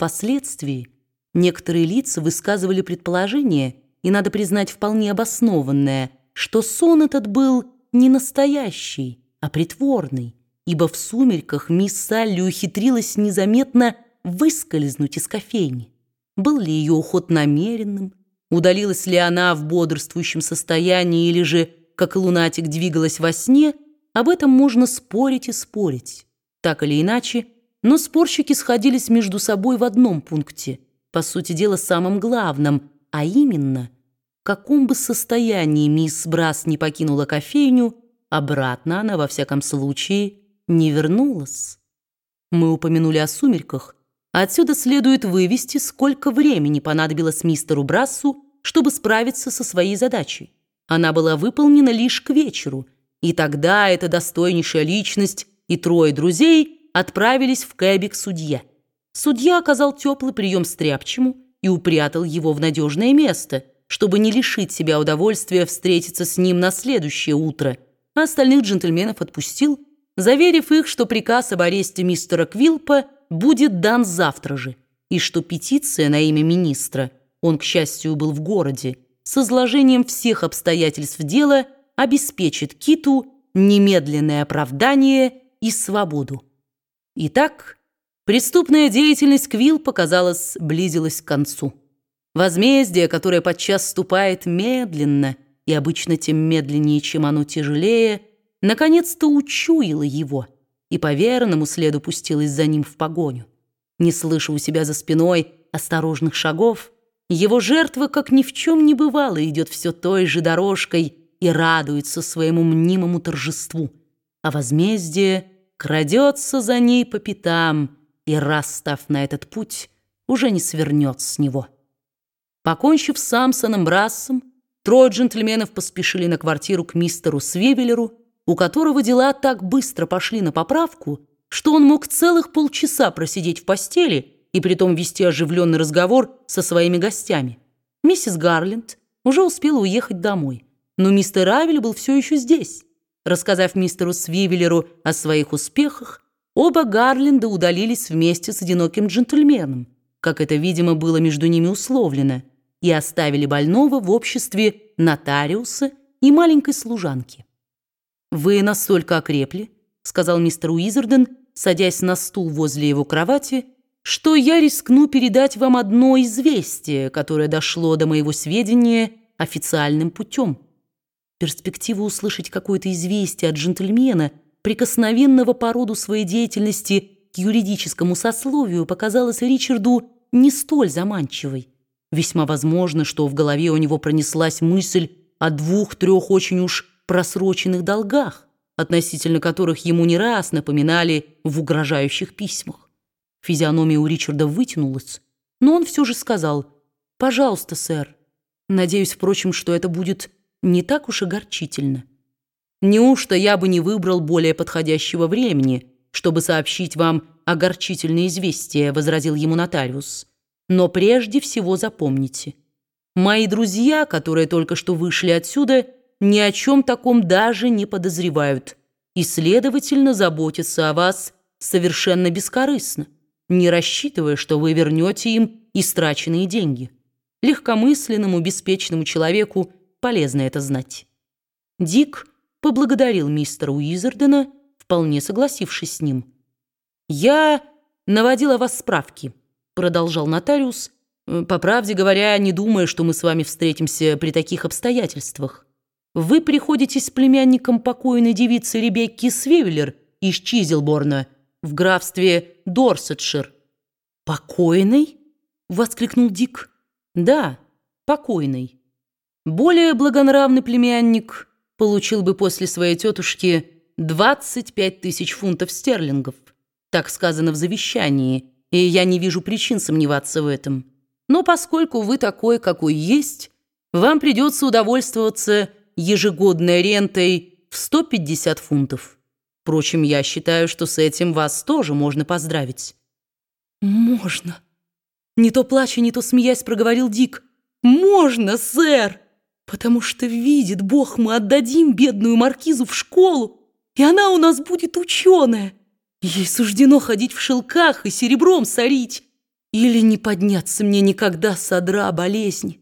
Впоследствии некоторые лица высказывали предположение, и, надо признать, вполне обоснованное, что сон этот был не настоящий, а притворный, ибо в сумерках мисс Салли ухитрилась незаметно выскользнуть из кофейни. Был ли ее уход намеренным, удалилась ли она в бодрствующем состоянии или же, как лунатик, двигалась во сне, об этом можно спорить и спорить. Так или иначе, но спорщики сходились между собой в одном пункте, по сути дела самым главным, а именно, в каком бы состоянии мисс Брас не покинула кофейню, обратно она, во всяком случае, не вернулась. Мы упомянули о сумерках, отсюда следует вывести, сколько времени понадобилось мистеру Брассу, чтобы справиться со своей задачей. Она была выполнена лишь к вечеру, и тогда эта достойнейшая личность и трое друзей – отправились в кэбе к судье. Судья оказал теплый прием стряпчему и упрятал его в надежное место, чтобы не лишить себя удовольствия встретиться с ним на следующее утро, а остальных джентльменов отпустил, заверив их, что приказ об аресте мистера Квилпа будет дан завтра же, и что петиция на имя министра, он, к счастью, был в городе, с изложением всех обстоятельств дела обеспечит Киту немедленное оправдание и свободу. Итак, преступная деятельность Квилл, показалось, близилась к концу. Возмездие, которое подчас ступает медленно, и обычно тем медленнее, чем оно тяжелее, наконец-то учуяло его и по верному следу пустилось за ним в погоню. Не слыша у себя за спиной осторожных шагов, его жертва, как ни в чем не бывало, идет все той же дорожкой и радуется своему мнимому торжеству. А возмездие — крадется за ней по пятам и, раз став на этот путь, уже не свернет с него. Покончив с Самсоном Брассом, трое джентльменов поспешили на квартиру к мистеру Свивелеру, у которого дела так быстро пошли на поправку, что он мог целых полчаса просидеть в постели и притом вести оживленный разговор со своими гостями. Миссис Гарленд уже успела уехать домой, но мистер Равель был все еще здесь. Рассказав мистеру Свивелеру о своих успехах, оба Гарленда удалились вместе с одиноким джентльменом, как это, видимо, было между ними условлено, и оставили больного в обществе нотариуса и маленькой служанки. «Вы настолько окрепли», — сказал мистер Уизерден, садясь на стул возле его кровати, «что я рискну передать вам одно известие, которое дошло до моего сведения официальным путем». Перспектива услышать какое-то известие от джентльмена, прикосновенного по роду своей деятельности к юридическому сословию, показалась Ричарду не столь заманчивой. Весьма возможно, что в голове у него пронеслась мысль о двух-трех очень уж просроченных долгах, относительно которых ему не раз напоминали в угрожающих письмах. Физиономия у Ричарда вытянулась, но он все же сказал «Пожалуйста, сэр. Надеюсь, впрочем, что это будет не так уж и горчительно. Неужто я бы не выбрал более подходящего времени, чтобы сообщить вам огорчительное известие, возразил ему нотариус. Но прежде всего запомните. Мои друзья, которые только что вышли отсюда, ни о чем таком даже не подозревают и, следовательно, заботятся о вас совершенно бескорыстно, не рассчитывая, что вы вернете им истраченные деньги. Легкомысленному, беспечному человеку полезно это знать. Дик поблагодарил мистера Уизердена, вполне согласившись с ним. «Я наводила вас справки», — продолжал нотариус, «по правде говоря, не думая, что мы с вами встретимся при таких обстоятельствах. Вы приходитесь с племянником покойной девицы Ребекки Свевелер из Чизелборна в графстве Дорсетшир». «Покойный?» — воскликнул Дик. «Да, покойный». Более благонравный племянник получил бы после своей тетушки 25 тысяч фунтов стерлингов. Так сказано в завещании, и я не вижу причин сомневаться в этом. Но поскольку вы такой, какой есть, вам придется удовольствоваться ежегодной рентой в 150 фунтов. Впрочем, я считаю, что с этим вас тоже можно поздравить». «Можно!» Не то плача, не то смеясь, проговорил Дик. «Можно, сэр!» Потому что видит Бог, мы отдадим бедную маркизу в школу, и она у нас будет ученая. Ей суждено ходить в шелках и серебром сорить. Или не подняться мне никогда с одра болезни.